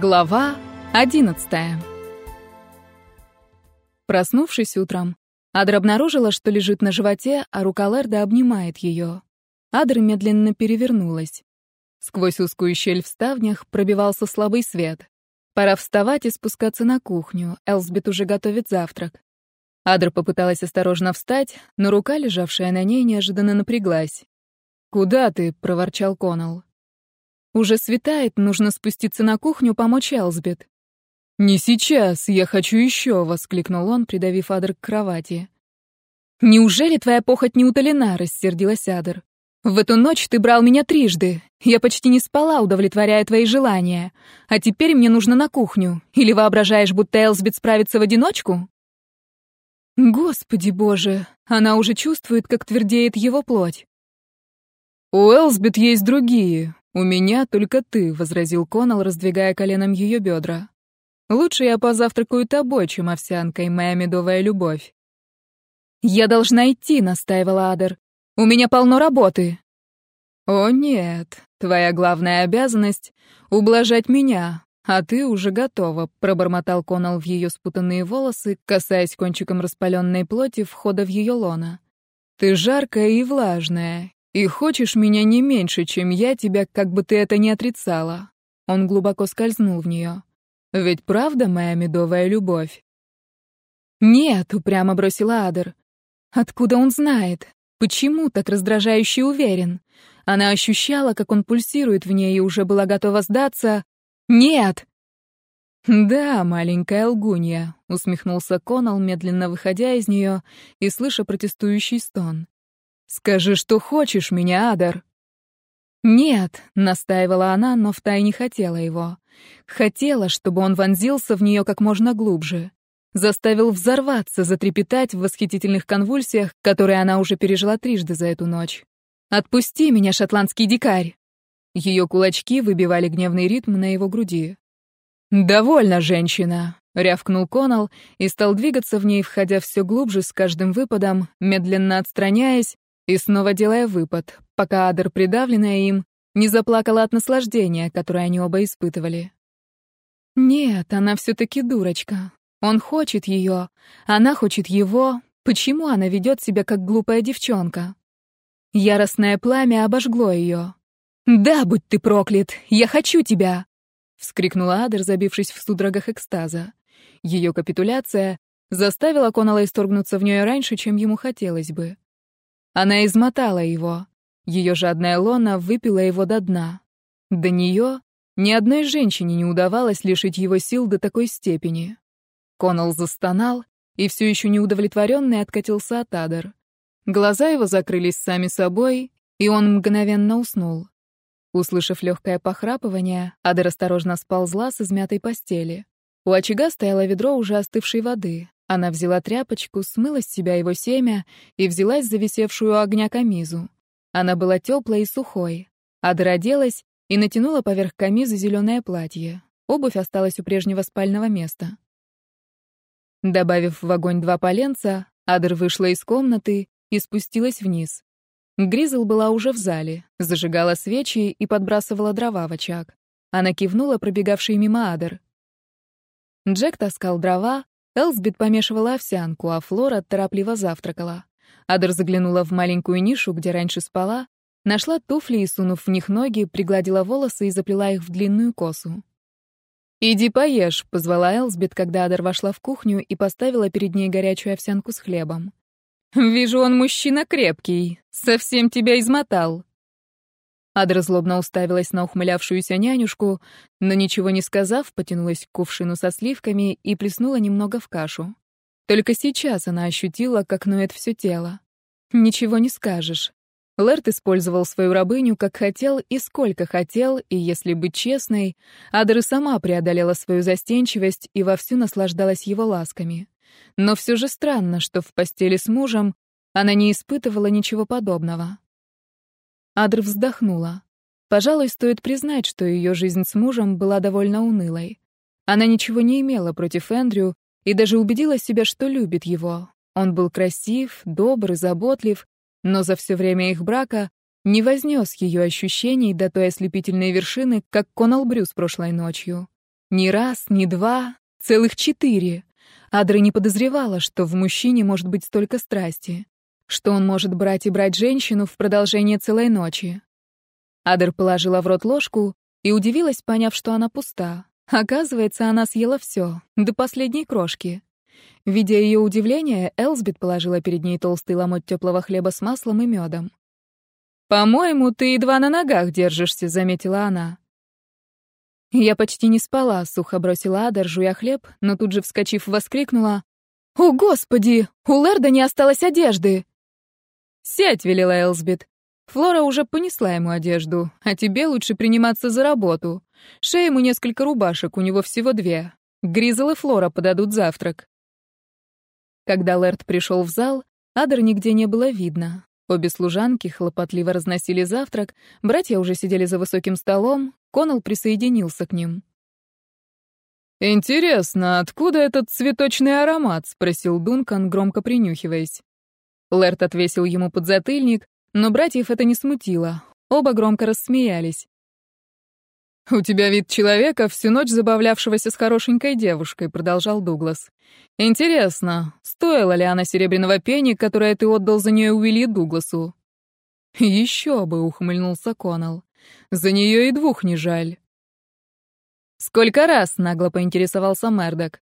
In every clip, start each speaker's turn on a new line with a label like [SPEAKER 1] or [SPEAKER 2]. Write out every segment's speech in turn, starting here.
[SPEAKER 1] Глава одиннадцатая. Проснувшись утром, Адр обнаружила, что лежит на животе, а рука Лерда обнимает ее. Адр медленно перевернулась. Сквозь узкую щель в ставнях пробивался слабый свет. Пора вставать и спускаться на кухню, Элсбет уже готовит завтрак. Адр попыталась осторожно встать, но рука, лежавшая на ней, неожиданно напряглась. «Куда ты?» — проворчал Коннелл. Уже светает, нужно спуститься на кухню, помочь Элсбет. «Не сейчас, я хочу еще!» — воскликнул он, придавив Адр к кровати. «Неужели твоя похоть не утолена?» — рассердилась Адр. «В эту ночь ты брал меня трижды. Я почти не спала, удовлетворяя твои желания. А теперь мне нужно на кухню. Или воображаешь, будто Элсбет справится в одиночку?» Господи боже, она уже чувствует, как твердеет его плоть. «У Элсбет есть другие. «У меня только ты», — возразил Коннелл, раздвигая коленом ее бедра. «Лучше я позавтракаю тобой, чем овсянкой, моя медовая любовь». «Я должна идти», — настаивала Адер. «У меня полно работы». «О нет, твоя главная обязанность — ублажать меня, а ты уже готова», — пробормотал Коннелл в ее спутанные волосы, касаясь кончиком распаленной плоти входа в ее лона. «Ты жаркая и влажная, и хочешь меня не меньше, чем я тебя, как бы ты это ни отрицала. Он глубоко скользнул в нее. Ведь правда, моя медовая любовь? Нет, упрямо бросила Адер. Откуда он знает? Почему так раздражающе уверен? Она ощущала, как он пульсирует в ней и уже была готова сдаться. Нет! «Да, маленькая лгунья», — усмехнулся Конал, медленно выходя из нее и слыша протестующий стон. «Скажи, что хочешь меня, Адар». «Нет», — настаивала она, но втайне хотела его. Хотела, чтобы он вонзился в нее как можно глубже. Заставил взорваться, затрепетать в восхитительных конвульсиях, которые она уже пережила трижды за эту ночь. «Отпусти меня, шотландский дикарь!» Ее кулачки выбивали гневный ритм на его груди. «Довольно, женщина!» — рявкнул Конал и стал двигаться в ней, входя все глубже с каждым выпадом, медленно отстраняясь, и снова делая выпад, пока Адер, придавленная им, не заплакала от наслаждения, которое они оба испытывали. Нет, она все-таки дурочка. Он хочет ее, она хочет его. Почему она ведет себя как глупая девчонка? Яростное пламя обожгло ее. «Да, будь ты проклят! Я хочу тебя!» — вскрикнула Адер, забившись в судорогах экстаза. Ее капитуляция заставила Конала исторгнуться в нее раньше, чем ему хотелось бы. Она измотала его. Ее жадная лона выпила его до дна. До нее ни одной женщине не удавалось лишить его сил до такой степени. Коннелл застонал и все еще неудовлетворенный откатился от Адер. Глаза его закрылись сами собой, и он мгновенно уснул. Услышав легкое похрапывание, Адер осторожно сползла с измятой постели. У очага стояло ведро уже остывшей воды. Она взяла тряпочку, смыла с себя его семя и взялась за висевшую огня камизу. Она была теплой и сухой. Адра оделась и натянула поверх камизы зеленое платье. Обувь осталась у прежнего спального места. Добавив в огонь два поленца, Адр вышла из комнаты и спустилась вниз. Гризл была уже в зале, зажигала свечи и подбрасывала дрова в очаг. Она кивнула пробегавшей мимо Адр. Джек таскал дрова, Элсбит помешивала овсянку, а Флора торопливо завтракала. Адер заглянула в маленькую нишу, где раньше спала, нашла туфли и, сунув в них ноги, пригладила волосы и заплела их в длинную косу. «Иди поешь», — позвала Элсбит, когда Адер вошла в кухню и поставила перед ней горячую овсянку с хлебом. «Вижу, он мужчина крепкий. Совсем тебя измотал». Адра злобно уставилась на ухмылявшуюся нянюшку, но ничего не сказав, потянулась к кувшину со сливками и плеснула немного в кашу. Только сейчас она ощутила, как ноет все тело. Ничего не скажешь. Лэрт использовал свою рабыню как хотел и сколько хотел, и, если быть честной, Адра сама преодолела свою застенчивость и вовсю наслаждалась его ласками. Но все же странно, что в постели с мужем она не испытывала ничего подобного. Адр вздохнула. Пожалуй, стоит признать, что ее жизнь с мужем была довольно унылой. Она ничего не имела против Эндрю и даже убедила себя, что любит его. Он был красив, добр и заботлив, но за все время их брака не вознес ее ощущений до той ослепительной вершины, как Конал Брюс прошлой ночью. Не раз, не два, целых четыре. Адра не подозревала, что в мужчине может быть столько страсти, что он может брать и брать женщину в продолжение целой ночи. Адер положила в рот ложку и удивилась, поняв, что она пуста. Оказывается, она съела все, до последней крошки. Видя ее удивление, Элсбит положила перед ней толстый ломоть теплого хлеба с маслом и медом. «По-моему, ты едва на ногах держишься», — заметила она. Я почти не спала, сухо бросила Ада, жуя хлеб, но тут же, вскочив, воскликнула. «О, Господи! У Лерда не осталось одежды!» «Сядь», — велела Элсбит. Флора уже понесла ему одежду, а тебе лучше приниматься за работу. Шей ему несколько рубашек, у него всего две. Гризел и Флора подадут завтрак. Когда Лэрд пришел в зал, Адер нигде не было видно. Обе служанки хлопотливо разносили завтрак, братья уже сидели за высоким столом, Коннелл присоединился к ним.
[SPEAKER 2] «Интересно, откуда этот цветочный аромат?» — спросил Дункан, громко принюхиваясь.
[SPEAKER 1] Лэрд отвесил ему подзатыльник, но братьев это не смутило. Оба громко рассмеялись.
[SPEAKER 2] «У тебя вид человека, всю ночь забавлявшегося с хорошенькой девушкой», — продолжал Дуглас. «Интересно, стоила ли она серебряного пени, которое ты отдал за нее Уилли Дугласу?»
[SPEAKER 1] «Еще бы», — ухмыльнулся Коннелл. «За нее и двух не жаль».
[SPEAKER 2] «Сколько раз?» — нагло поинтересовался Мердок.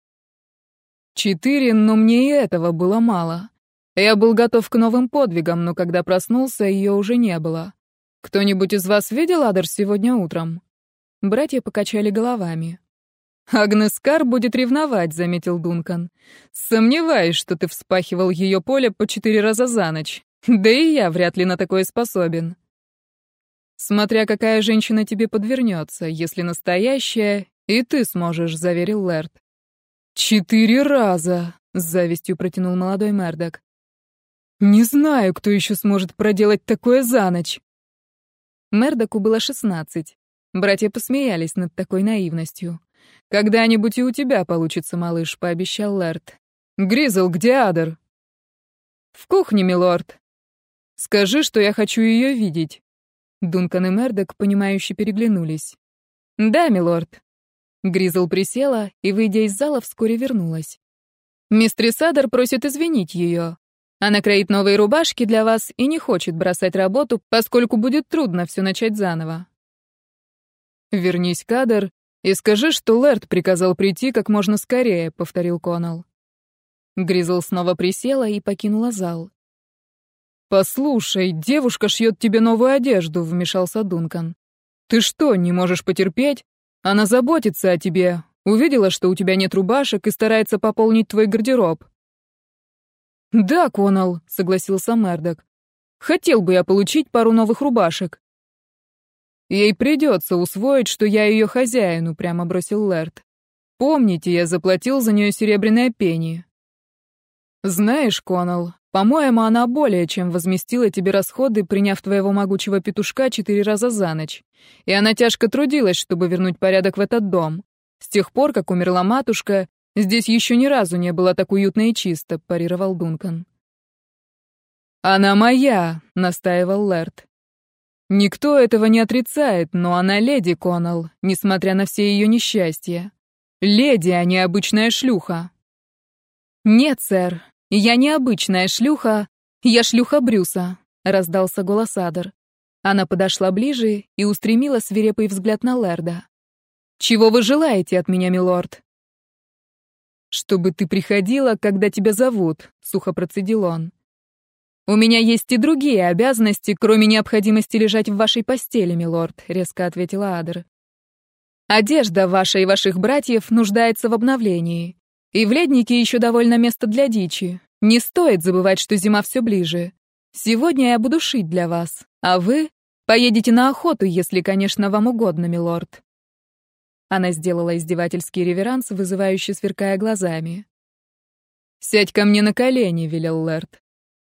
[SPEAKER 1] «Четыре, но мне и этого было мало. Я был готов к новым подвигам, но когда проснулся, ее уже не было. Кто-нибудь из вас видел Адер сегодня утром?» Братья покачали головами.
[SPEAKER 2] «Агнес Кар будет ревновать», — заметил Дункан. «Сомневаюсь, что ты вспахивал ее поле по четыре раза за ночь. Да и я вряд ли на такое способен».
[SPEAKER 1] «Смотря какая женщина тебе подвернется, если настоящая, и ты сможешь», — заверил Лэрд.
[SPEAKER 2] «Четыре раза», — с завистью протянул молодой Мердок. Не знаю, кто еще сможет проделать такое за ночь.
[SPEAKER 1] Мердоку было шестнадцать. Братья посмеялись над такой наивностью. «Когда-нибудь и у тебя получится, малыш», — пообещал Лэрд.
[SPEAKER 2] «Гризл, где Адер?»
[SPEAKER 1] «В кухне, милорд».
[SPEAKER 2] «Скажи, что я хочу ее видеть».
[SPEAKER 1] Дункан и Мердок, понимающе переглянулись. «Да, милорд». Гризл присела и, выйдя из зала, вскоре вернулась. «Мистрис Адер просит извинить ее. Она кроит новые рубашки для вас и не хочет бросать работу, поскольку будет трудно все начать заново.
[SPEAKER 2] «Вернись, Кадр, и скажи, что Лэрд приказал прийти как можно скорее», — повторил Коннелл.
[SPEAKER 1] Гризл снова присела и покинула зал.
[SPEAKER 2] «Послушай, девушка шьет тебе новую одежду», — вмешался Дункан. «Ты что, не можешь потерпеть? Она заботится о тебе, увидела, что у тебя нет рубашек и старается пополнить твой гардероб.
[SPEAKER 1] «Да, Конал», — согласился Мердок. «Хотел бы я получить пару новых рубашек».
[SPEAKER 2] «Ей придется усвоить, что я ее хозяин», — упрямо бросил Лэрд. «Помните, я заплатил за нее серебряное пение». «Знаешь, Конал, по-моему, она более чем возместила тебе расходы, приняв твоего могучего петушка четыре раза за ночь. И она тяжко трудилась, чтобы вернуть порядок в этот дом. С тех пор, как умерла матушка, Здесь еще ни разу не было так уютно и чисто», — парировал Дункан. «Она моя», — настаивал Лэрд. «Никто этого не отрицает, но она леди Коннелл, несмотря на все ее несчастья. Леди, а не обычная шлюха».
[SPEAKER 1] «Нет, сэр, я не обычная шлюха, я шлюха Брюса», — раздался голос Адер. Она подошла ближе и устремила свирепый взгляд на Лэрда. «Чего вы желаете от меня, милорд?»
[SPEAKER 2] «Чтобы ты приходила, когда тебя зовут», — сухо процедил он.
[SPEAKER 1] «У меня есть и другие обязанности, кроме необходимости лежать в вашей постели, милорд», — резко ответила Адер. «Одежда ваша и ваших братьев нуждается в обновлении. И в леднике еще довольно места для дичи. Не стоит забывать, что зима все ближе. Сегодня я буду шить для вас, а вы поедете на охоту, если, конечно, вам угодно, милорд». Она сделала издевательский реверанс, вызывающий сверкая глазами.
[SPEAKER 2] «Сядь ко мне на колени», — велел Лэрд.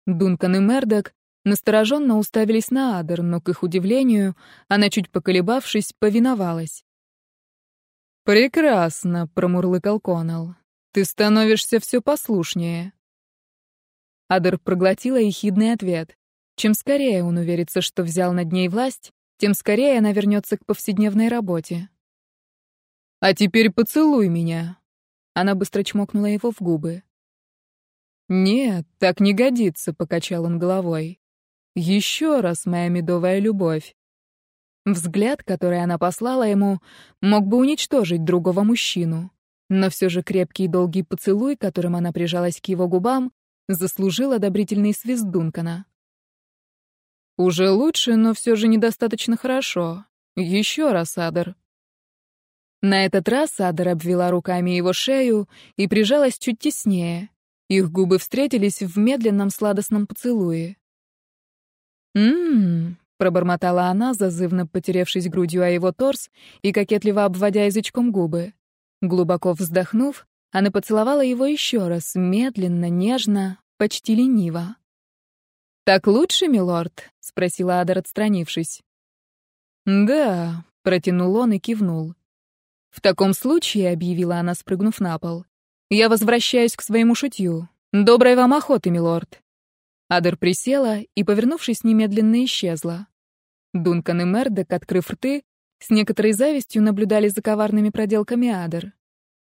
[SPEAKER 1] Дункан и Мердок настороженно уставились на Адер, но, к их удивлению, она, чуть поколебавшись, повиновалась.
[SPEAKER 2] «Прекрасно», — промурлыкал Коннелл. «Ты становишься все послушнее».
[SPEAKER 1] Адер проглотила ехидный ответ. Чем скорее он уверится, что взял над ней власть, тем скорее она вернется к повседневной работе.
[SPEAKER 2] «А теперь поцелуй меня». Она быстро чмокнула его в губы. «Нет, так не годится», — покачал он головой. «Еще раз, моя медовая любовь». Взгляд, который она послала ему, мог бы уничтожить другого мужчину. Но все же крепкий и долгий поцелуй, которым она прижалась к его губам, заслужил одобрительный свист Дункана. «Уже лучше, но все же недостаточно хорошо. Еще раз, Адер». На этот раз Адер обвела руками его шею и прижалась чуть теснее. Их губы встретились в медленном сладостном поцелуе. «М-м-м», пробормотала она, зазывно потеревшись грудью о его торс и кокетливо обводя язычком губы. Глубоко вздохнув, она поцеловала его еще раз, медленно, нежно, почти лениво. «Так лучше, милорд?» — спросила Адар, отстранившись. «Да», — протянул он и кивнул. «В таком случае», — объявила она, спрыгнув на пол, — «я возвращаюсь к своему шутью. Доброй вам охоты, милорд». Адер присела и, повернувшись, немедленно исчезла. Дункан и Мердок, открыв рты, с некоторой завистью наблюдали за коварными проделками Адер.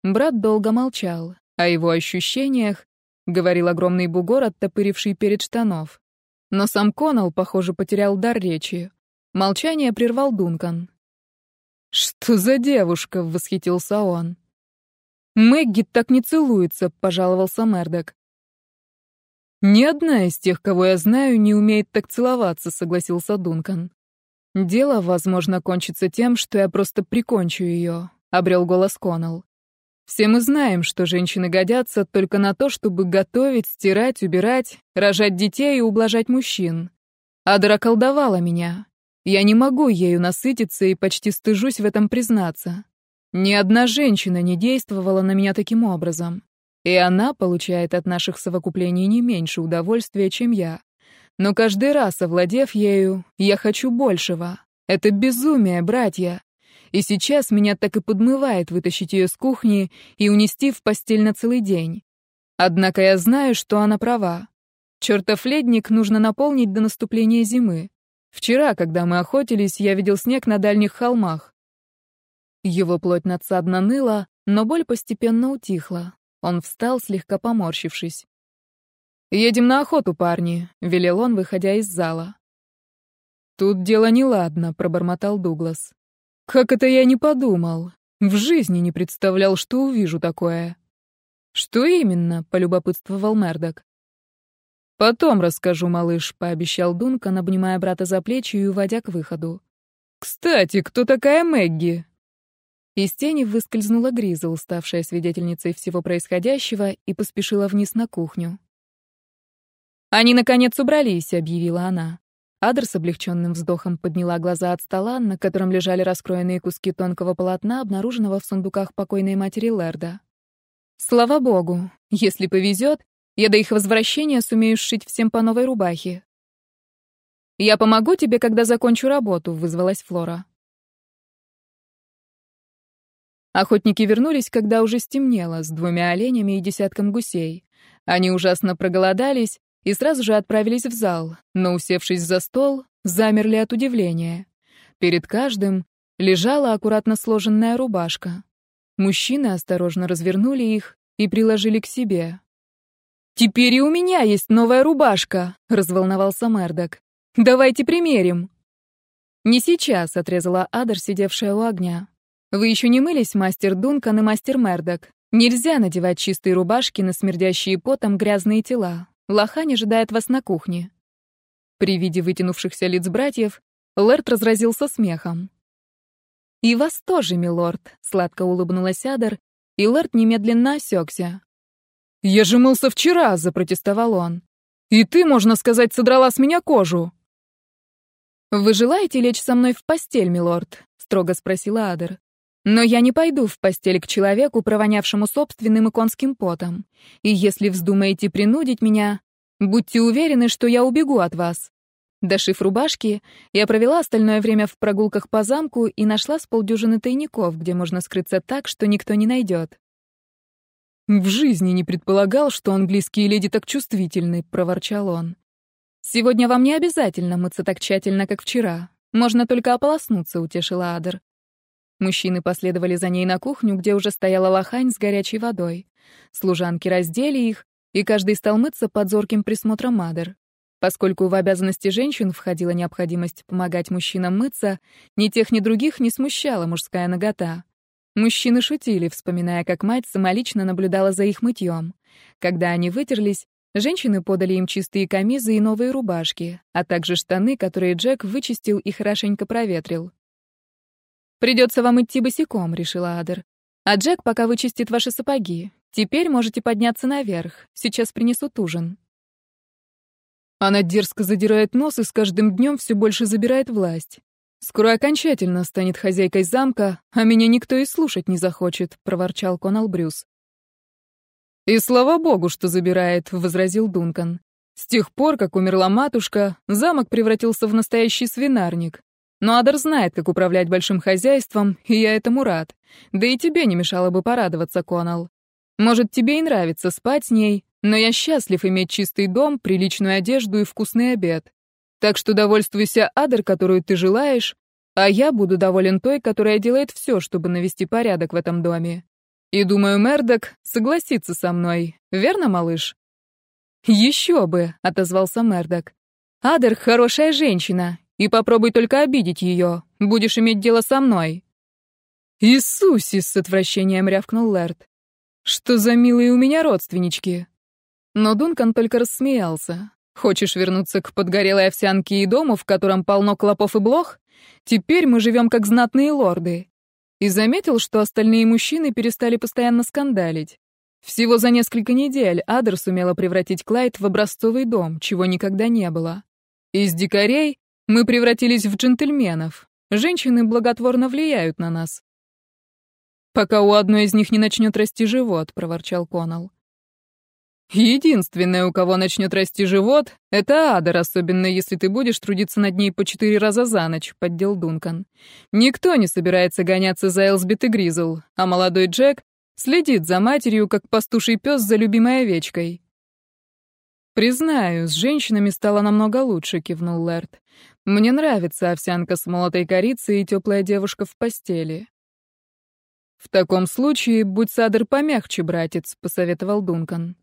[SPEAKER 2] Брат долго молчал. О его ощущениях говорил огромный бугор, оттопыривший перед штанов. Но сам Коннелл, похоже, потерял дар речи. Молчание прервал Дункан. «Что за девушка?» — восхитился он. «Мэгги так не целуется», — пожаловался Мердок. «Ни одна из тех, кого я знаю, не умеет так целоваться», — согласился Дункан. «Дело, возможно, кончится тем, что я просто прикончу ее», — обрел голос Коннелл. Все мы знаем, что женщины годятся только на то, чтобы готовить, стирать, убирать, рожать детей и ублажать мужчин. Адра колдовала меня. Я не могу ею насытиться и почти стыжусь в этом признаться. Ни одна женщина не действовала на меня таким образом. И она получает от наших совокуплений не меньше удовольствия, чем я. Но каждый раз, овладев ею, я хочу большего. Это безумие, братья. И сейчас меня так и подмывает вытащить ее с кухни и унести в постель на целый день. Однако я знаю, что она права. Чертов ледник нужно наполнить до наступления зимы. Вчера, когда мы охотились, я видел снег на дальних холмах. Его плоть надсадно ныла, но боль постепенно утихла. Он встал, слегка поморщившись. «Едем на охоту, парни», — велел он, выходя из зала. «Тут дело неладно», — пробормотал Дуглас. Как это я не подумал? В жизни не представлял, что увижу такое. Что именно? полюбопытствовал Мердок. Потом расскажу, малыш, пообещал Дункан, обнимая брата за плечи и уводя к выходу. Кстати, кто такая Мэгги? Из тени выскользнула Гриза, уставшая свидетельницей всего происходящего, и поспешила вниз на кухню. «Они, наконец, убрались», — объявила она. Адр с облегченным вздохом подняла глаза от стола, на котором лежали раскроенные куски тонкого полотна, обнаруженного в сундуках покойной матери Лерда. «Слава богу, если повезет, я до их возвращения сумею сшить всем по новой рубахе». «Я помогу тебе, когда закончу работу», — вызвалась Флора. Охотники вернулись, когда уже стемнело, с двумя оленями и десятком гусей. Они ужасно проголодались, и сразу же отправились в зал, но, усевшись за стол, замерли от удивления. Перед каждым лежала аккуратно сложенная рубашка. Мужчины осторожно развернули их и приложили к себе. «Теперь и у меня есть новая рубашка», — разволновался Мердок. «Давайте примерим». «Не сейчас», — отрезала Адер, сидевшая у огня. «Вы еще не мылись, мастер Дункан и мастер Мердок. Нельзя надевать чистые рубашки на смердящие потом грязные тела. Лохань ожидает вас на кухне». При виде вытянувшихся лиц братьев Лэрд разразился смехом. «И вас тоже, милорд», — сладко улыбнулась Адар, и Лэрд немедленно осекся. «Я же мылся вчера», — запротестовал он. «И ты, можно сказать, содрала с меня кожу». «Вы желаете лечь со мной в постель, милорд?» — строго спросила Адер. Но я не пойду в постель к человеку, провонявшему собственным и конским потом. И если вздумаете принудить меня, будьте уверены, что я убегу от вас. Дошив рубашки, я провела остальное время в прогулках по замку и нашла с полдюжины тайников, где можно скрыться так, что никто не найдет. «В жизни не предполагал, что английские леди так чувствительны», — проворчал он. «Сегодня вам не обязательно мыться так тщательно, как вчера. Можно только ополоснуться», — утешила Адер.
[SPEAKER 1] Мужчины последовали за ней на кухню, где уже стояла лохань с горячей водой. Служанки раздели их, и каждый стал мыться под зорким присмотром Мадер. Поскольку в обязанности женщин входила необходимость помогать мужчинам мыться, ни тех, ни других не смущала мужская нагота. Мужчины шутили, вспоминая, как мать самолично наблюдала за их мытьем. Когда они вытерлись, женщины подали им чистые камизы и новые рубашки, а также штаны, которые Джек вычистил и хорошенько проветрил. «Придется вам идти босиком», — решила Адер. «А Джек пока вычистит ваши сапоги. Теперь можете подняться наверх. Сейчас принесут ужин».
[SPEAKER 2] Она дерзко задирает нос и с каждым днем все больше забирает власть. Скоро окончательно станет хозяйкой замка, а меня никто и слушать не захочет, проворчал Конал Брюс. И слава богу, что забирает, возразил Дункан. С тех пор, как умерла матушка, замок превратился в настоящий свинарник. Но Адар знает, как управлять большим хозяйством, и я этому рад. Да и тебе не мешало бы порадоваться, Конал. Может, тебе и нравится спать с ней, но я счастлив иметь чистый дом, приличную одежду и вкусный обед. Так что довольствуйся Адер, которую ты желаешь, а я буду доволен той, которая делает все, чтобы навести порядок в этом доме. И думаю, Мердок согласится со мной. Верно, малыш? Еще бы, отозвался Мердок. Адер хорошая женщина, и попробуй только обидеть ее, будешь иметь дело со мной. Иисусе, с отвращением рявкнул Лэрд. Что за милые у меня родственнички? Но Дункан только рассмеялся. «Хочешь вернуться к подгорелой овсянке и дому, в котором полно клопов и блох? Теперь мы живем как знатные лорды». И заметил, что остальные мужчины перестали постоянно скандалить. Всего за несколько недель Адер сумела превратить Клайд в образцовый дом, чего никогда не было. Из дикарей мы превратились в джентльменов. Женщины благотворно влияют на нас. «Пока у одной из них не начнет расти живот», — проворчал Конал. Единственное, у кого начнет расти живот, это Адер, особенно если ты будешь трудиться над ней по четыре раза за ночь, поддел Дункан. Никто не собирается гоняться за Элсбит и Гризл, а молодой Джек следит за матерью, как пастуший пес за любимой овечкой. «Признаю, с женщинами стало намного лучше», — кивнул Лэрд. «Мне нравится овсянка с молотой корицей и теплая девушка в постели». «В таком случае будь Садер помягче, братец», — посоветовал Дункан.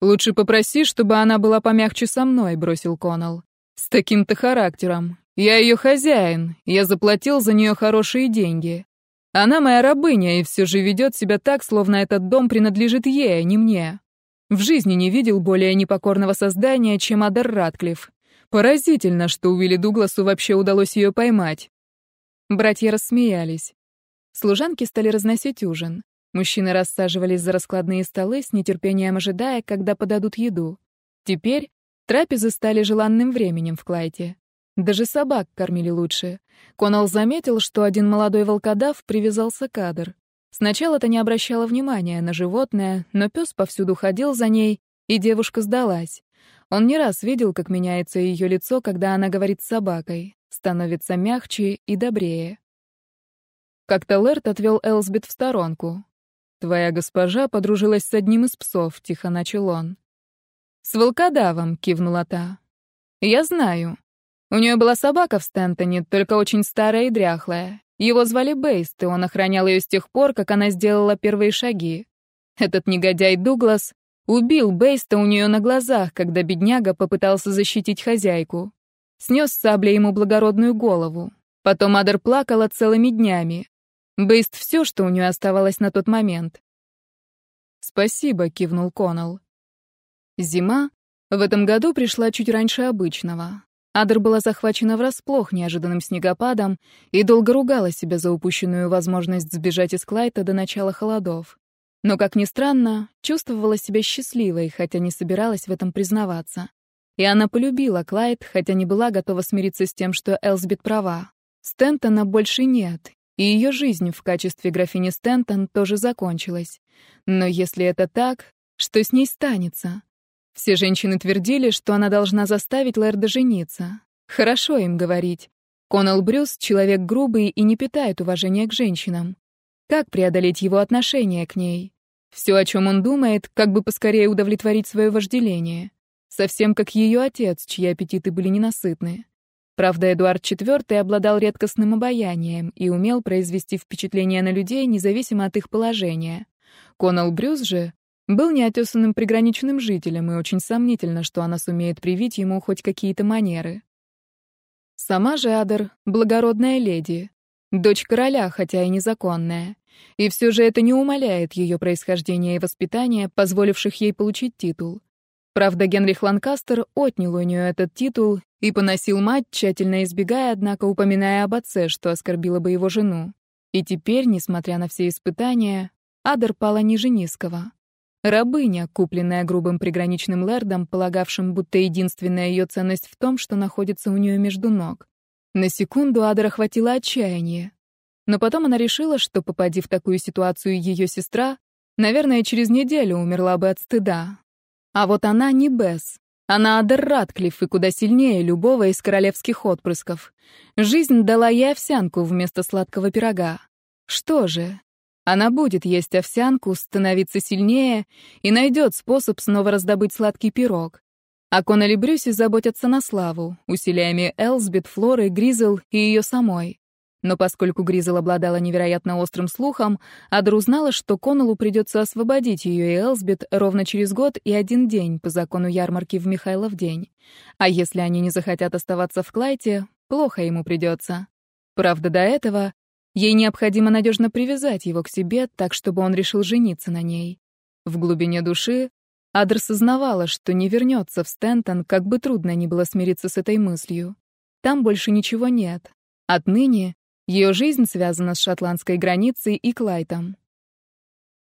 [SPEAKER 2] «Лучше попроси, чтобы она была помягче со мной», — бросил Коннелл. «С таким-то характером. Я ее хозяин, я заплатил за нее хорошие деньги. Она моя рабыня и все же ведет себя так, словно этот дом принадлежит ей, а не мне. В жизни не видел более непокорного создания, чем Адар Ратклифф. Поразительно, что Уилли Дугласу вообще удалось ее поймать». Братья рассмеялись. Служанки стали разносить ужин. Мужчины рассаживались за раскладные столы с нетерпением ожидая, когда подадут еду. Теперь трапезы стали желанным временем в Клайте. Даже собак кормили лучше. Конал заметил, что один молодой волкодав привязался к Адер. Сначала-то не обращала внимания на животное, но пес повсюду ходил за ней, и девушка сдалась. Он не раз видел, как меняется ее лицо, когда она говорит с собакой, становится мягче и добрее. Как-то Лэрт отвел Элсбет в сторонку. «Твоя госпожа подружилась с одним из псов», — тихо начал он. «С волкодавом», — кивнула та. «Я знаю. У нее была собака в Стентоне, только очень старая и дряхлая. Его звали Бейст, и он охранял ее с тех пор, как она сделала первые шаги. Этот негодяй Дуглас убил Бейста у нее на глазах, когда бедняга попытался защитить хозяйку. Снес саблей ему благородную голову. Потом Адер плакала целыми днями. Бейст все, что у нее оставалось на тот момент. «Спасибо», — кивнул Коннелл. Зима в этом году пришла чуть раньше обычного. Адер была захвачена врасплох неожиданным снегопадом и долго ругала себя за упущенную возможность сбежать из Клайта до начала холодов. Но, как ни странно, чувствовала себя счастливой, хотя не собиралась в этом признаваться. И она полюбила Клайд, хотя не была готова смириться с тем, что Элсбит права. Стентона больше нет, и ее жизнь в качестве графини Стентон тоже закончилась. Но если это так, что с ней станется? Все женщины твердили, что она должна заставить Лэрда жениться. Хорошо им говорить. Коннелл Брюс — человек грубый и не питает уважения к женщинам. Как преодолеть его отношение к ней? Все, о чем он думает, как бы поскорее удовлетворить свое вожделение. Совсем как ее отец, чьи аппетиты были ненасытны.
[SPEAKER 1] Правда, Эдуард IV обладал редкостным обаянием и умел произвести впечатление на людей, независимо от их положения. Конал Брюс же был неотесанным приграничным жителем, и очень сомнительно, что она сумеет привить ему хоть какие-то манеры. Сама же Адер — благородная леди, дочь короля, хотя и незаконная. И все же это не умаляет ее происхождение и воспитания, позволивших ей получить титул. Правда, Генрих Ланкастер отнял у нее этот титул и поносил мать, тщательно избегая, однако упоминая об отце, что оскорбило бы его жену. И теперь, несмотря на все испытания, Адер пала ниже низкого. Рабыня, купленная грубым приграничным лэрдом, полагавшим, будто единственная ее ценность в том, что находится у нее между ног. На секунду Адер охватило отчаяние. Но потом она решила, что, попади в такую ситуацию ее сестра, наверное, через неделю умерла бы от стыда. А вот она не Бесс. Она Адер Ратклифф и куда сильнее любого из королевских отпрысков. Жизнь дала ей овсянку вместо сладкого пирога. Что же, она будет есть овсянку, становиться сильнее и найдет способ снова раздобыть сладкий пирог. О Коннелли Брюсе заботятся на славу, усилиями Элсбет, Флоры, Гризел и ее самой. Но поскольку Гризел обладала невероятно острым слухом, Адр узнала, что Коннеллу придется освободить ее и Элсбет ровно через год и один день по закону ярмарки в Михайлов день. А если они не захотят оставаться в Клайте, плохо ему придется. Правда, до этого Ей необходимо надежно привязать его к себе, так, чтобы он решил жениться на ней. В глубине души Адр сознавала, что не вернется в Стентон, как бы трудно ни было смириться с этой мыслью. Там больше ничего нет. Отныне ее жизнь связана с шотландской границей и Клайтом.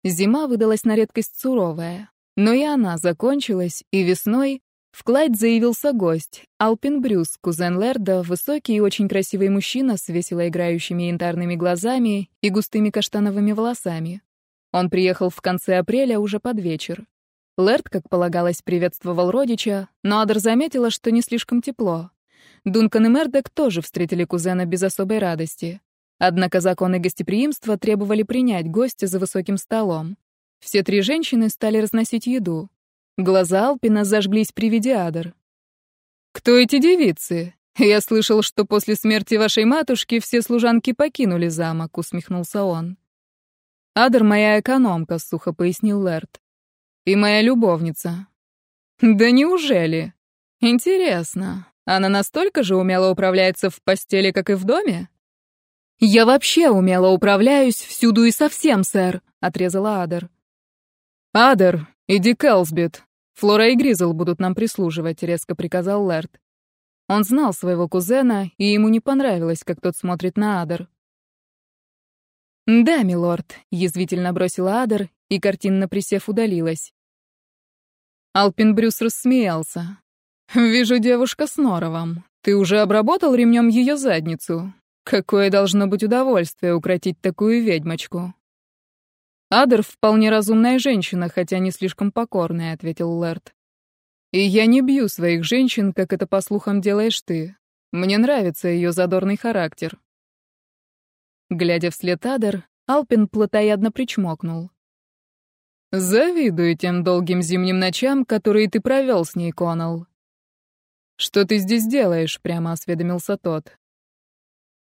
[SPEAKER 1] Зима выдалась на редкость суровая, но и она закончилась, и весной в Клайд заявился гость. Алпин Брюс, кузен Лерда, высокий и очень красивый мужчина с весело играющими янтарными глазами и густыми каштановыми волосами. Он приехал в конце апреля уже под вечер. Лерд, как полагалось, приветствовал родича, но Адер заметила, что не слишком тепло. Дункан и Мердок тоже встретили кузена без особой радости. Однако законы гостеприимства требовали принять гостя за высоким столом. Все три женщины стали разносить еду. Глаза Алпина зажглись при виде Адер. «Кто эти девицы? Я слышал, что после смерти вашей матушки все служанки покинули замок», — усмехнулся он. «Адер моя экономка», — сухо пояснил Лэрд. «И моя любовница». «Да неужели? Интересно, она настолько же умело управляется в постели, как и в доме?» «Я вообще умело управляюсь всюду и совсем, сэр», — отрезала Адер. «Адер, иди к Элсбет», «Флора и Гризл будут нам прислуживать», — резко приказал Лэрд. Он знал своего кузена, и ему не понравилось, как тот смотрит на Адер. «Да, милорд», — язвительно бросила Адер, и, картинно присев, удалилась. Алпин Брюс рассмеялся. «Вижу, девушка с норовом. Ты уже обработал ремнем ее задницу. Какое должно быть удовольствие укротить такую ведьмочку». «Адер вполне разумная женщина, хотя не слишком покорная», — ответил Лэрд. «И я не бью своих женщин, как это, по слухам, делаешь ты. Мне нравится ее задорный характер». Глядя вслед Адер, Алпин плотоядно причмокнул. «Завидую тем долгим зимним ночам, которые ты провел с ней, Конал». «Что ты здесь делаешь?» — прямо осведомился тот.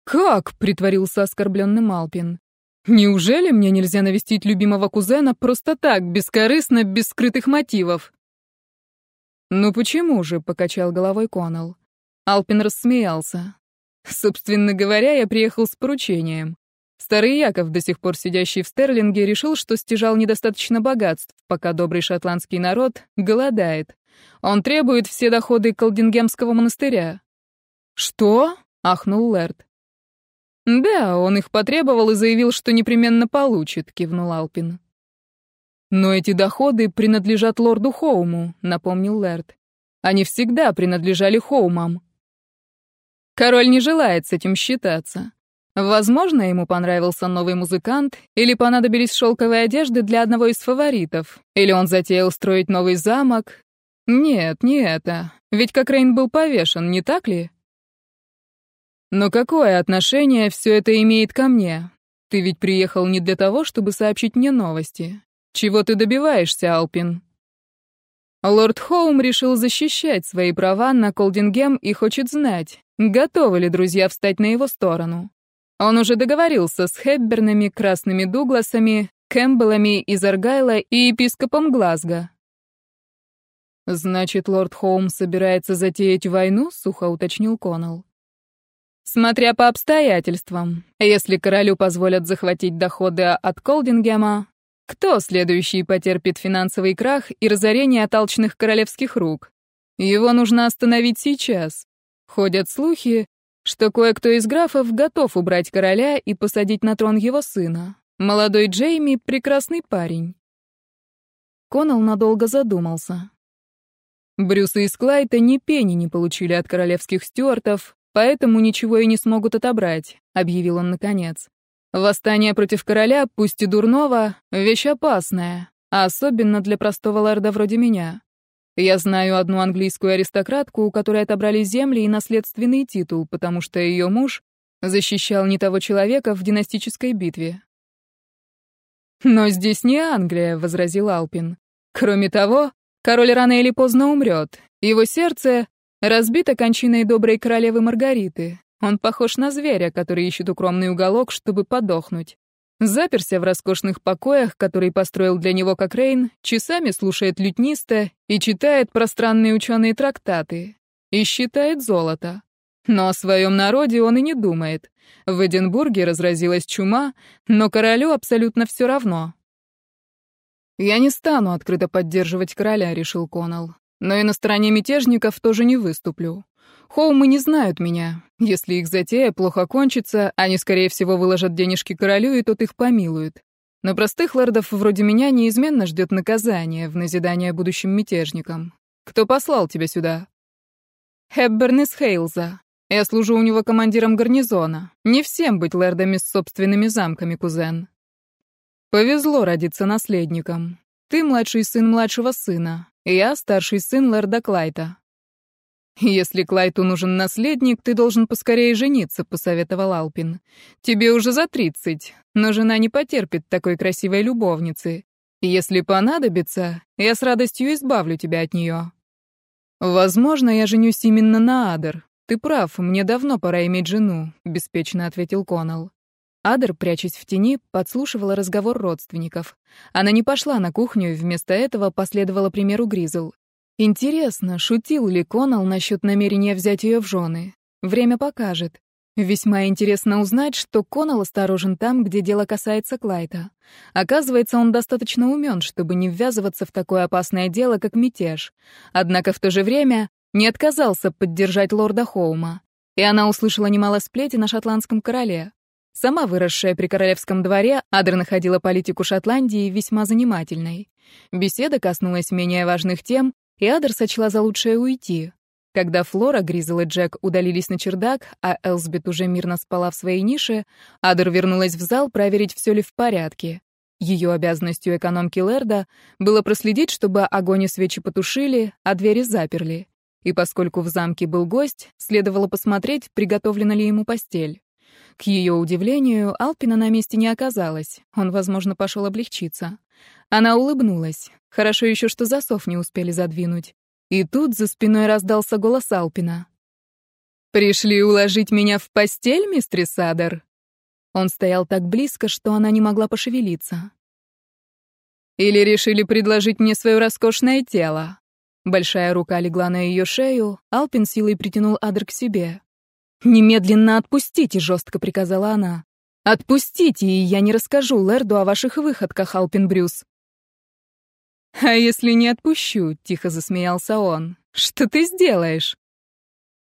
[SPEAKER 1] «Как?» — притворился оскорбленным Алпин. Неужели мне нельзя навестить любимого кузена просто так, бескорыстно, без скрытых мотивов? Ну почему же, покачал головой Коннелл. Алпин рассмеялся. Собственно говоря, я приехал с поручением. Старый Яков, до сих пор сидящий в Стерлинге, решил, что стяжал недостаточно богатств, пока добрый шотландский народ голодает. Он требует все доходы Колдингемского монастыря. «Что?» — ахнул Лэрд. «Да, он их потребовал и заявил, что непременно получит», — кивнул Алпин. «Но эти доходы принадлежат лорду Хоуму», — напомнил Лэрд. «Они всегда принадлежали Хоумам». Король не желает с этим считаться. Возможно, ему понравился новый музыкант, или понадобились шелковые одежды для одного из фаворитов, или он затеял строить новый замок. Нет, не это. Ведь Кокрейн был повешен, не так ли? Но какое отношение все это имеет ко мне? Ты ведь приехал не для того, чтобы сообщить мне новости. Чего ты добиваешься, Алпин? Лорд Хоум решил защищать свои права на Колдингем и хочет знать, готовы ли друзья встать на его сторону. Он уже договорился с Хепбернами, Красными Дугласами, Кэмпбеллами из Аргайла и епископом Глазго.
[SPEAKER 2] «Значит, лорд Хоум собирается затеять войну?» — сухо уточнил Коннелл.
[SPEAKER 1] «Смотря по обстоятельствам. Если королю позволят захватить доходы от Колдингема, кто следующий потерпит финансовый крах и разорение от королевских рук? Его нужно остановить сейчас. Ходят слухи, что кое-кто из графов готов убрать короля и посадить на трон его сына. Молодой Джейми — прекрасный парень».
[SPEAKER 2] Коннелл надолго задумался.
[SPEAKER 1] Брюс и Склайта ни пени не получили от королевских стюартов, поэтому ничего и не смогут отобрать», — объявил он наконец. «Восстание против короля, пусть и дурного, вещь опасная, а особенно для простого лорда вроде меня. Я знаю одну английскую аристократку, у которой отобрали земли и наследственный титул, потому что ее муж защищал не того человека в династической битве». «Но здесь не Англия», — возразил Алпин. «Кроме того, Король рано или поздно умрет. Его сердце разбито кончиной доброй королевы Маргариты. Он похож на зверя, который ищет укромный уголок, чтобы подохнуть. Заперся в роскошных покоях, которые построил для него Кокрейн, часами слушает лютниста и читает пространные ученые трактаты. И считает золото. Но о своем народе он и не думает. В Эдинбурге разразилась чума, но королю абсолютно все равно. «Я не стану открыто поддерживать короля», — решил Коннелл. «Но и на стороне мятежников тоже не выступлю. Хоумы не знают меня. Если их затея плохо кончится, они, скорее всего, выложат денежки королю, и тот их помилует. Но простых лордов вроде меня неизменно ждет наказание в назидание будущим мятежникам. Кто послал тебя сюда?» «Хепберн из Хейлза. Я служу у него командиром гарнизона. Не всем быть лордами с собственными замками, кузен». Повезло родиться наследником. Ты младший сын младшего сына, я старший сын лорда Клайта. Если Клайту нужен наследник, ты должен поскорее жениться, посоветовал Алпин. Тебе уже за тридцать, но жена не потерпит такой красивой любовницы. Если понадобится, я с радостью избавлю тебя от нее. Возможно, я женюсь именно на Адер. Ты прав, мне давно пора иметь жену, беспечно ответил Коннелл. Адер, прячась в тени, подслушивала разговор родственников. Она не пошла на кухню и вместо этого последовала примеру Гризл. Интересно, шутил ли Конал насчет намерения взять ее в жены? Время покажет. Весьма интересно узнать, что Конал осторожен там, где дело касается Клайта. Оказывается, он достаточно умен, чтобы не ввязываться в такое опасное дело, как мятеж. Однако в то же время не отказался поддержать лорда Хоума. И она услышала немало сплетен о шотландском короле. Сама выросшая при королевском дворе, Адр находила политику Шотландии весьма занимательной. Беседа коснулась менее важных тем, и Адр сочла за лучшее уйти. Когда Флора, Гризел и Джек удалились на чердак, а Элсбет уже мирно спала в своей нише, Адр вернулась в зал проверить, все ли в порядке. Ее обязанностью экономки Лерда было проследить, чтобы огонь и свечи потушили, а двери заперли. И поскольку в замке был гость, следовало посмотреть, приготовлена ли ему постель. К ее удивлению, Алпина на месте не оказалась. Он, возможно, пошел облегчиться. Она улыбнулась. Хорошо еще, что засов не успели задвинуть. И тут за спиной раздался голос Алпина. «Пришли уложить меня в постель, мистер Садер?» Он стоял так близко, что она не могла пошевелиться. «Или решили предложить мне свое роскошное тело?» Большая рука легла на ее шею, Алпин силой притянул Адр к себе. «Немедленно отпустите», — жестко приказала она. «Отпустите, и я не расскажу Лерду о ваших выходках, Алпин Брюс». «А если не отпущу?» — тихо засмеялся он. «Что ты сделаешь?»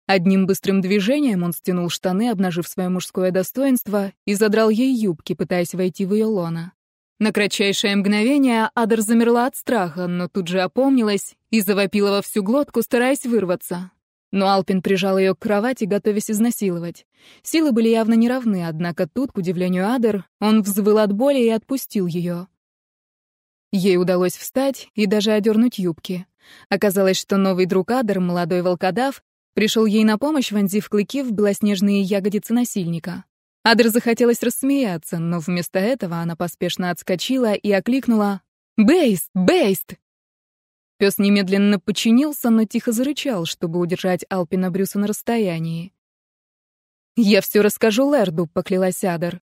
[SPEAKER 1] Одним быстрым движением он стянул штаны, обнажив свое мужское достоинство, и задрал ей юбки, пытаясь войти в ее лоно. На кратчайшее мгновение Адер замерла от страха, но тут же опомнилась и завопила во всю глотку, стараясь вырваться. Но Алпин прижал ее к кровати, готовясь изнасиловать. Силы были явно неравны, однако тут, к удивлению Адер, он взвыл от боли и отпустил ее. Ей удалось встать и даже одернуть юбки. Оказалось, что новый друг Адер, молодой волкодав, пришел ей на помощь, вонзив клыки в белоснежные ягодицы насильника. Адер захотелось рассмеяться, но вместо этого она поспешно отскочила и окликнула «Бейст! Бейст!» Пес немедленно подчинился, но тихо зарычал, чтобы удержать Алпина Брюса на расстоянии. «Я все расскажу Лерду», — поклялась Адер.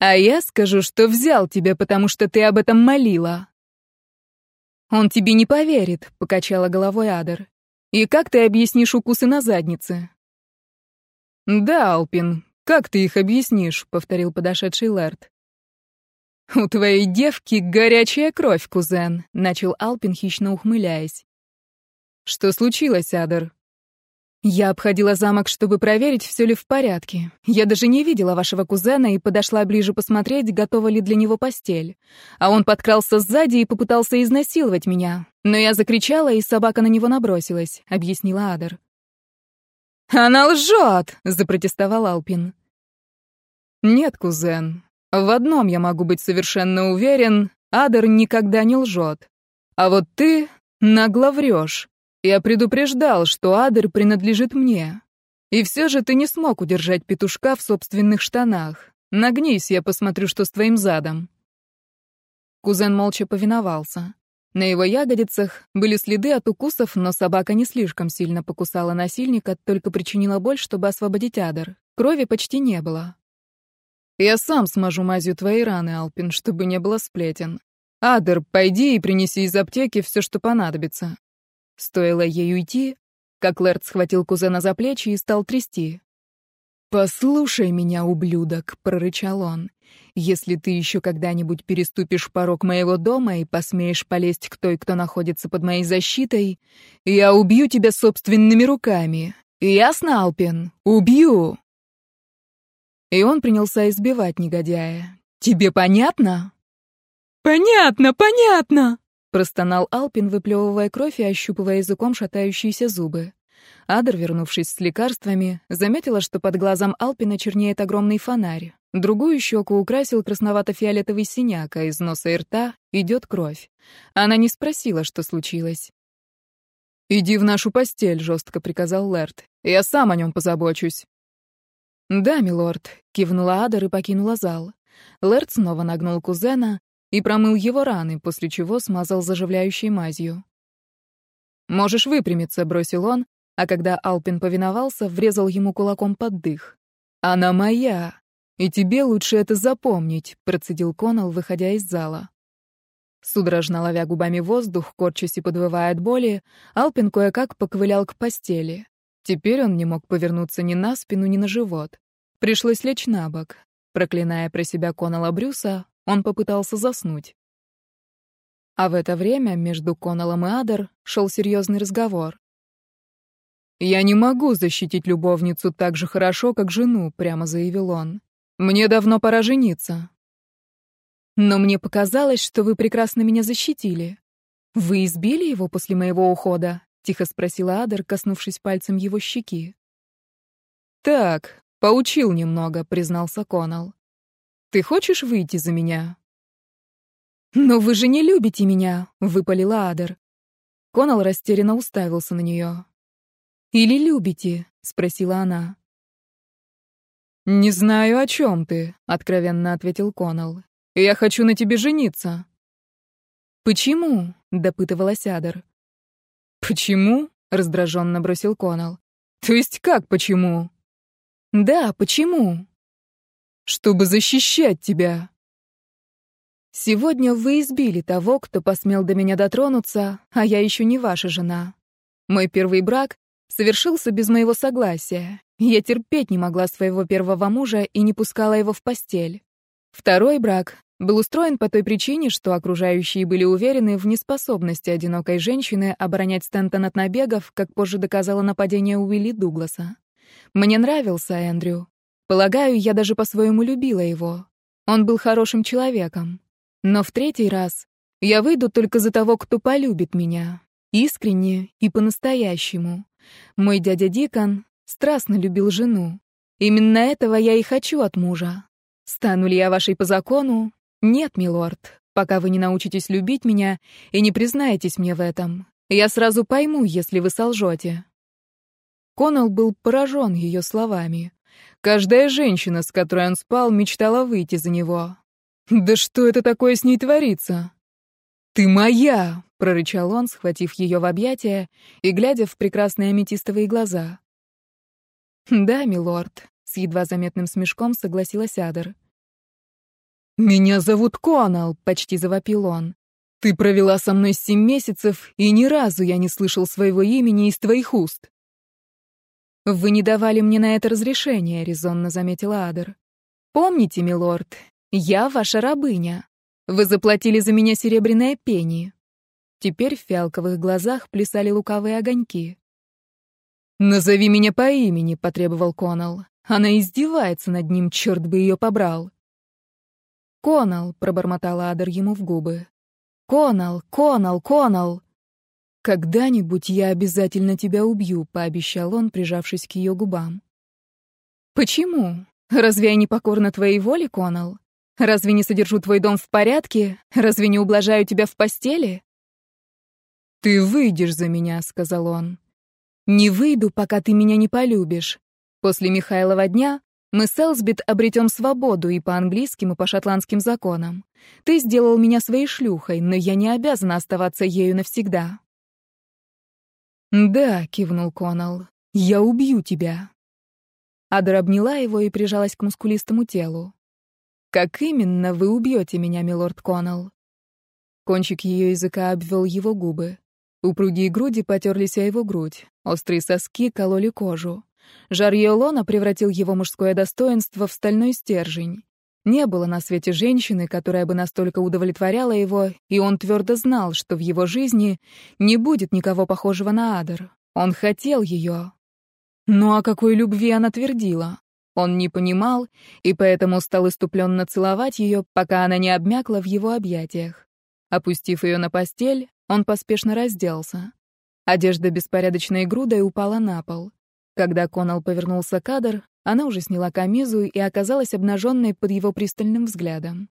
[SPEAKER 1] «А я скажу, что взял тебя, потому что ты об этом молила». «Он тебе не поверит», — покачала головой Адер. «И как ты объяснишь укусы на заднице?»
[SPEAKER 2] «Да, Алпин, как ты их объяснишь?» — повторил подошедший Лерд.
[SPEAKER 1] «У твоей девки горячая кровь, кузен», — начал Алпин, хищно ухмыляясь.
[SPEAKER 2] «Что случилось, Адер?»
[SPEAKER 1] «Я обходила замок, чтобы проверить, все ли в порядке. Я даже не видела вашего кузена и подошла ближе посмотреть, готова ли для него постель. А он подкрался сзади и попытался изнасиловать меня. Но я закричала, и собака на него набросилась», — объяснила Адер.
[SPEAKER 2] «Она лжет!» — запротестовал Алпин. «Нет, кузен, в одном я могу быть совершенно уверен, Адер никогда не лжет. А вот ты нагло врешь. Я предупреждал, что Адер принадлежит мне. И все же ты не смог удержать петушка в собственных штанах. Нагнись, я посмотрю, что с твоим задом.
[SPEAKER 1] Кузен молча повиновался. На его ягодицах были следы от укусов, но собака не слишком сильно покусала насильника, только причинила боль, чтобы освободить Адер. Крови почти не было.
[SPEAKER 2] Я сам смажу мазью твои раны, Алпин, чтобы не было сплетен. Адер, пойди и принеси из аптеки все, что понадобится.
[SPEAKER 1] Стоило ей уйти, как Лэрд схватил кузена за плечи и стал трясти. «Послушай меня, ублюдок», — прорычал он. «Если ты еще когда-нибудь переступишь порог моего дома и посмеешь полезть к той, кто находится под моей защитой, я убью тебя собственными руками. Ясно, Алпин? Убью!» И он принялся избивать негодяя. «Тебе понятно?»
[SPEAKER 2] «Понятно, понятно!»
[SPEAKER 1] простонал Алпин, выплевывая кровь и ощупывая языком шатающиеся зубы. Адер, вернувшись с лекарствами, заметила, что под глазом Алпина чернеет огромный фонарь. Другую щеку украсил красновато-фиолетовый синяк, а из носа и рта идет кровь. Она не спросила, что случилось.
[SPEAKER 2] «Иди в нашу постель», — жестко приказал Лэрд. «Я сам о нем позабочусь».
[SPEAKER 1] «Да, милорд», — кивнула Адер и покинула зал. Лэрд снова нагнул кузена и промыл его раны, после чего смазал заживляющей мазью. «Можешь выпрямиться», — бросил он, а когда Алпин повиновался, врезал ему кулаком под дых. «Она моя, и тебе лучше это запомнить», — процедил Коннелл, выходя из зала. Судорожно ловя губами воздух, корчась и подвывая от боли, Алпин кое-как поковылял к постели. Теперь он не мог повернуться ни на спину, ни на живот. Пришлось лечь на бок. Проклиная про себя Конала Брюса, он попытался заснуть. А в это время между Коннеллом и Адер шел серьезный разговор.
[SPEAKER 2] «Я не могу защитить любовницу так же хорошо, как жену», — прямо заявил он. «Мне давно пора жениться».
[SPEAKER 1] «Но мне показалось, что вы прекрасно меня защитили. Вы избили его после моего ухода?» Тихо спросила Адер, коснувшись пальцем его щеки.
[SPEAKER 2] Так, поучил немного, признался Конал. Ты хочешь выйти за меня?
[SPEAKER 1] Но вы же не любите меня, выпалила Адер. Конал растерянно уставился на нее. Или любите? спросила она.
[SPEAKER 2] «Не знаю, о чем ты», — откровенно ответил Конал. «Я хочу на тебе жениться».
[SPEAKER 1] «Почему?» — допытывалась Адер.
[SPEAKER 2] «Почему?» — раздраженно бросил Конал. «То есть как почему?»
[SPEAKER 1] «Да, почему?»
[SPEAKER 2] «Чтобы защищать тебя».
[SPEAKER 1] «Сегодня вы избили того, кто посмел до меня дотронуться, а я еще не ваша жена. Мой первый брак совершился без моего согласия. Я терпеть не могла своего первого мужа и не пускала его в постель. Второй брак был устроен по той причине, что окружающие были уверены в неспособности одинокой женщины оборонять Стентон от набегов, как позже доказало нападение Уилли Дугласа. Мне нравился Эндрю. Полагаю, я даже по-своему любила его. Он был хорошим человеком. Но в третий раз я выйду только за того, кто полюбит меня. Искренне и по-настоящему. Мой дядя Дикон страстно любил жену. Именно этого я и хочу от мужа. Стану ли я вашей по закону? «Нет, милорд, пока вы не научитесь любить меня и не признаетесь мне в этом. Я сразу пойму, если вы солжете». Коннелл был поражен ее словами.
[SPEAKER 2] Каждая женщина, с которой он спал, мечтала выйти за него. «Да что это такое с ней творится?» «Ты моя!»
[SPEAKER 1] — прорычал он, схватив ее в объятия и глядя в прекрасные аметистовые глаза. «Да, милорд», — с едва заметным смешком согласилась Адер. «Меня зовут Конал», — почти завопил он. «Ты провела со мной семь месяцев, и ни разу я не слышал своего имени из твоих уст». «Вы не давали мне на это разрешение», — резонно заметила Адер. «Помните, милорд, я ваша рабыня. Вы заплатили за меня серебряное пени». Теперь в фиалковых глазах плясали лукавые огоньки. «Назови меня по имени», — потребовал Конал. Она издевается над ним, черт бы ее побрал. «Конал», — пробормотала Адер ему в губы. «Конал, Конал, Конал!» «Когда-нибудь я обязательно тебя убью», — пообещал он, прижавшись к ее губам. «Почему? Разве я не покорна твоей воле, Конал? Разве не содержу твой дом в порядке? Разве не ублажаю тебя в постели?» «Ты выйдешь за меня», — сказал он. «Не выйду, пока ты меня не полюбишь. После Михайлова дня мы с Элсбит обретем свободу и по английским, и по шотландским законам. Ты сделал меня своей шлюхой, но я не обязана оставаться ею навсегда». «Да», — кивнул Коннелл, — «я убью тебя». Адра обняла его и прижалась к мускулистому телу. «Как именно вы убьете меня, милорд Коннелл?» Кончик ее языка обвел его губы. Упругие груди потерлись о его грудь, острые соски кололи кожу. Жар Йолона превратил его мужское достоинство в стальной стержень. Не было на свете женщины, которая бы настолько удовлетворяла его, и он твердо знал, что в его жизни не будет никого похожего на Адер. Он хотел ее. Но о какой любви она твердила? Он не понимал, и поэтому стал иступленно целовать ее, пока она не обмякла в его объятиях. Опустив ее на постель, он поспешно разделся. Одежда беспорядочной грудой упала на пол. Когда Конал повернулся к Адер, она уже сняла камизу и оказалась обнаженной под его пристальным взглядом.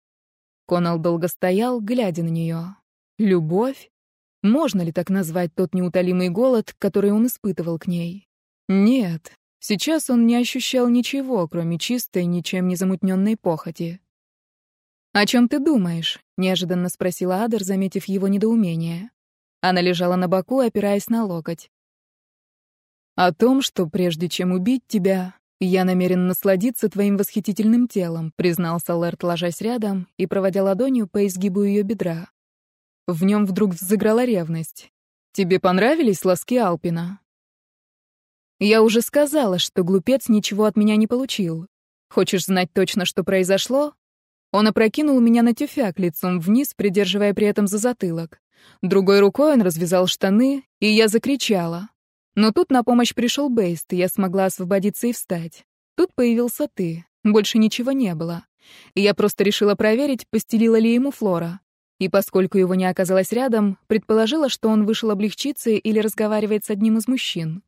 [SPEAKER 1] Конал долго стоял, глядя на нее. Любовь? Можно ли так назвать тот неутолимый голод, который он испытывал к ней? Нет, сейчас он не ощущал ничего, кроме чистой, ничем не замутненной похоти. «О чем ты думаешь?» — неожиданно спросила Адер, заметив его недоумение. Она лежала на боку, опираясь на локоть. О том, что прежде чем убить тебя, я намерен насладиться твоим восхитительным телом, признался Лэрт, ложась рядом и проводя ладонью по изгибу ее бедра. В нем вдруг взыграла ревность. Тебе понравились ласки Алпина? Я уже сказала, что глупец ничего от меня не получил. Хочешь знать точно, что произошло? Он опрокинул меня на тюфяк лицом вниз, придерживая при этом за затылок. Другой рукой он развязал штаны, и я закричала. Но тут на помощь пришел Бейст, и я смогла освободиться и встать. Тут появился ты. Больше ничего не было. И я просто решила проверить, постелила ли ему Флора. И поскольку его не оказалось рядом, предположила, что он вышел облегчиться или разговаривает с одним из мужчин.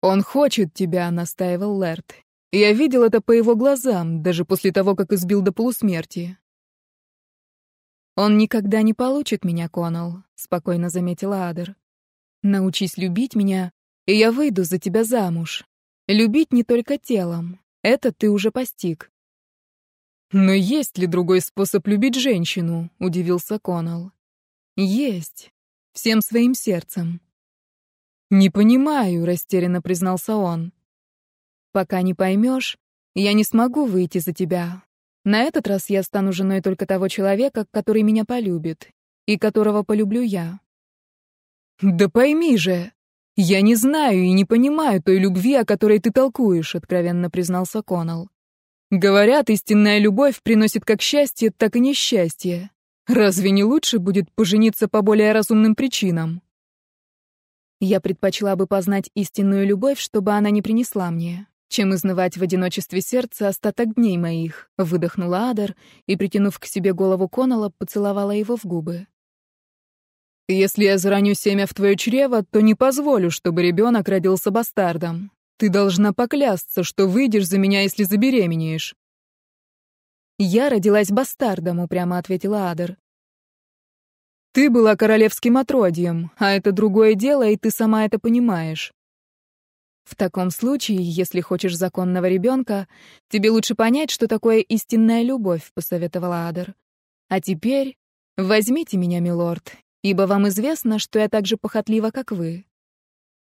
[SPEAKER 1] «Он хочет тебя», — настаивал Лерт. «Я видел это по его глазам, даже после того, как избил до полусмерти». «Он никогда не получит меня, Коннелл», — спокойно заметила Адер. Научись любить меня, и я выйду за тебя замуж. Любить не только телом. Это ты уже постиг. Но есть ли другой способ любить женщину? удивился Конал. Есть. Всем своим сердцем. Не понимаю, растерянно признался он. Пока не поймешь, я не смогу выйти за тебя. На этот раз я стану женой только того человека, который меня полюбит, и которого полюблю я. «Да пойми же, я не знаю и не понимаю той любви, о которой ты толкуешь», — откровенно признался Конал. «Говорят, истинная любовь приносит как счастье, так и несчастье. Разве не лучше будет пожениться по более разумным причинам?» Я предпочла бы познать истинную любовь, чтобы она не принесла мне, чем изнывать в одиночестве сердца остаток дней моих, выдохнула Адар и, притянув к себе голову Конала, поцеловала его в губы. Если я зароню семя в твое чрево, то не позволю, чтобы ребенок родился бастардом. Ты должна поклясться, что выйдешь за меня, если забеременеешь. Я родилась бастардом, упрямо ответила Адер. Ты была королевским отродьем, а это другое дело, и ты сама это понимаешь. В таком случае, если хочешь законного ребенка, тебе лучше понять, что такое истинная любовь, посоветовала Адер. А теперь возьмите меня, милорд, ибо вам известно, что я так же похотлива, как вы».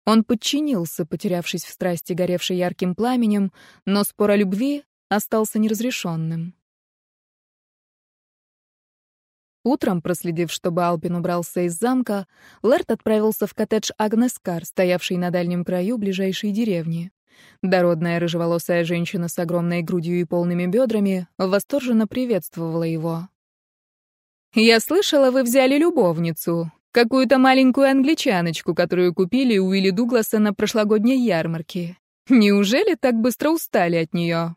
[SPEAKER 1] Он подчинился, потерявшись в страсти, горевшей ярким пламенем, но спор о любви остался неразрешенным. Утром, проследив, чтобы Алпин убрался из замка, Лэрт отправился в коттедж Агнес Кар, стоявший на дальнем краю ближайшей деревни. Дородная рыжеволосая женщина с огромной грудью и полными бедрами восторженно приветствовала его. «Я слышала, вы взяли любовницу. Какую-то маленькую англичаночку, которую купили у Уилли Дугласа на прошлогодней ярмарке. Неужели так быстро устали от нее?»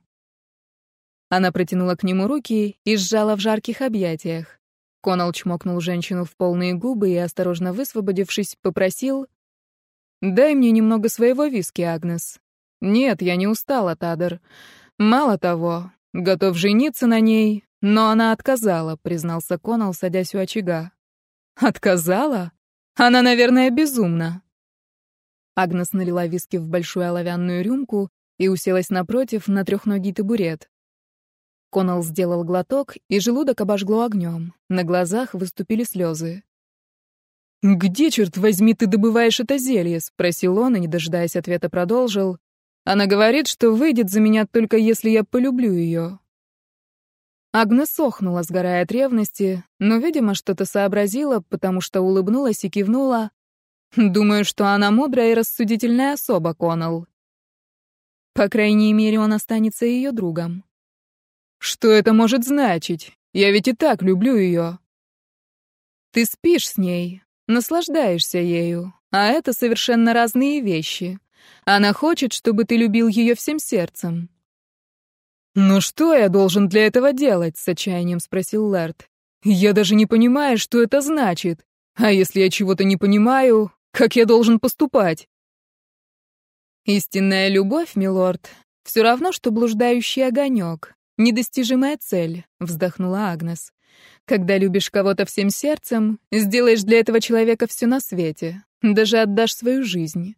[SPEAKER 1] Она протянула к нему руки и сжала в жарких объятиях. Конал чмокнул женщину в полные губы и, осторожно высвободившись, попросил «Дай мне немного своего виски, Агнес». «Нет, я не устала, Тадер. Мало того, готов жениться на ней, но она отказала», — признался Конал, садясь у очага. «Отказала? Она, наверное, безумна». Агнес налила виски в большую оловянную рюмку и уселась напротив на трехногий табурет. Коннелл сделал глоток, и желудок обожгло огнем. На глазах выступили слезы. «Где, черт возьми, ты добываешь это зелье?» — спросил он, и, не дожидаясь ответа, продолжил. «Она говорит, что выйдет за меня только если я полюблю ее». Агнес сохнула, сгорая от ревности, но, видимо, что-то сообразила, потому что улыбнулась и кивнула. «Думаю, что она мудрая и рассудительная особа, Коннелл». По крайней мере, он останется ее другом. Что это может значить? Я ведь и так люблю ее. Ты спишь с ней, наслаждаешься ею, а это совершенно разные вещи. Она хочет, чтобы ты любил ее всем сердцем. «Ну что я должен для этого делать?» — с отчаянием спросил Лэрд. «Я даже не понимаю, что это значит. А если я чего-то не понимаю, как я должен поступать?» «Истинная любовь, милорд, все равно, что блуждающий огонек. «Недостижимая цель», — вздохнула Агнес. «Когда любишь кого-то всем сердцем, сделаешь для этого человека все на свете, даже отдашь свою жизнь.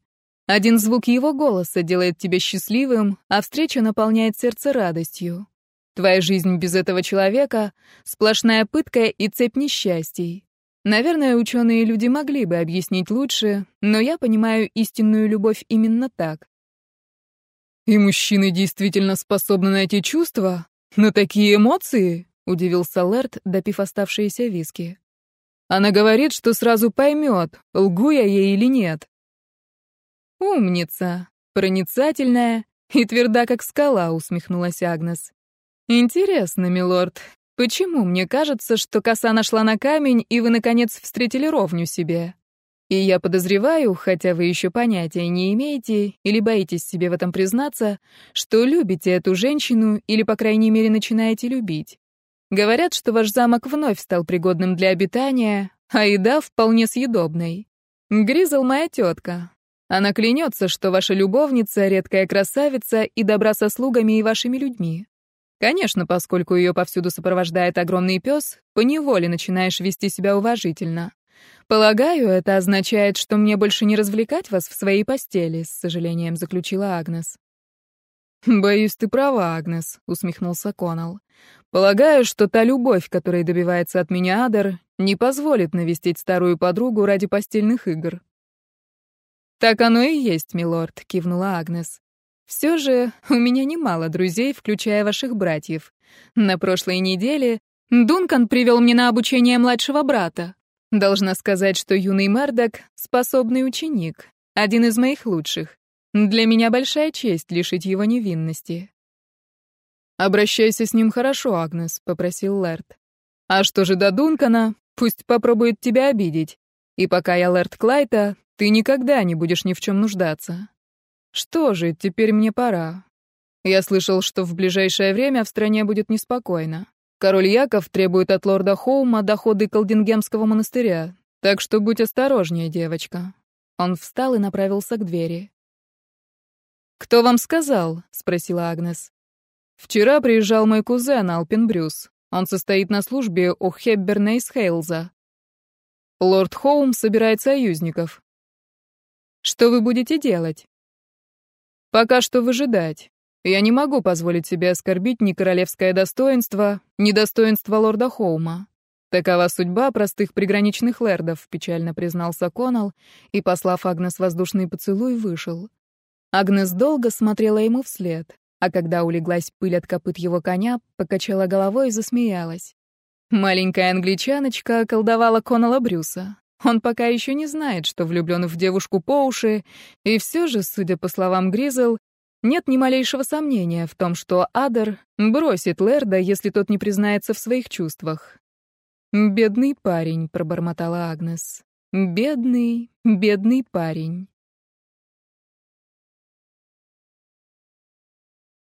[SPEAKER 1] Один звук его голоса делает тебя счастливым, а встреча наполняет сердце радостью. Твоя жизнь без этого человека — сплошная пытка и цепь несчастий. Наверное, ученые люди могли бы объяснить лучше, но я понимаю истинную любовь именно так. «И мужчины действительно способны на эти чувства? На такие эмоции?» — удивился Лэрд, допив оставшиеся виски. «Она говорит, что сразу поймет, лгу я ей или нет». «Умница, проницательная и тверда, как скала», — усмехнулась Агнес. «Интересно, милорд, почему мне кажется, что коса нашла на камень, и вы, наконец, встретили ровню себе?» И я подозреваю, хотя вы еще понятия не имеете или боитесь себе в этом признаться, что любите эту женщину или, по крайней мере, начинаете любить. Говорят, что ваш замок вновь стал пригодным для обитания, а еда вполне съедобной. Гризл моя тетка. Она клянется, что ваша любовница — редкая красавица и добра со слугами и вашими людьми. Конечно, поскольку ее повсюду сопровождает огромный пес, поневоле начинаешь вести себя уважительно. «Полагаю, это означает, что мне больше не развлекать вас в своей постели», — с сожалением заключила Агнес. «Боюсь, ты права, Агнес», — усмехнулся Конал. «Полагаю, что та любовь, которой добивается от меня Адер, не позволит навестить старую подругу ради постельных игр». «Так оно и есть, милорд», — кивнула Агнес. «Все же у меня немало друзей, включая ваших братьев. На прошлой неделе Дункан привел мне на обучение младшего брата. Должна сказать, что юный Мардок — способный ученик, один из моих лучших. Для меня большая честь лишить его невинности. «Обращайся с ним хорошо, Агнес», — попросил Лэрд. «А что же до Дункана? Пусть попробует тебя обидеть. И пока я Лэрд Клайта, ты никогда не будешь ни в чем нуждаться. Что же, теперь мне пора. Я слышал, что в ближайшее время в стране будет неспокойно. Король Яков требует от лорда Хоума доходы Колдингемского монастыря, так что будь осторожнее, девочка». Он встал и направился к двери. «Кто вам сказал?» — спросила Агнес. «Вчера приезжал мой кузен Алпин Брюс. Он состоит на службе у Хебберна из Хейлза. Лорд Хоум собирает союзников. Что вы будете делать? Пока что выжидать. Я не могу позволить себе оскорбить ни королевское достоинство, ни достоинство лорда Хоума. Такова судьба простых приграничных лэрдов, печально признался Конал и, послав Агнес воздушный поцелуй, вышел. Агнес долго смотрела ему вслед, а когда улеглась пыль от копыт его коня, покачала головой и засмеялась. Маленькая англичаночка околдовала Конала Брюса. Он пока еще не знает, что влюблен в девушку по уши, и все же, судя по словам Гризел, нет ни малейшего сомнения в том, что Адер бросит Лерда, если тот не признается в своих чувствах. «Бедный парень», — пробормотала Агнес. «Бедный, бедный парень».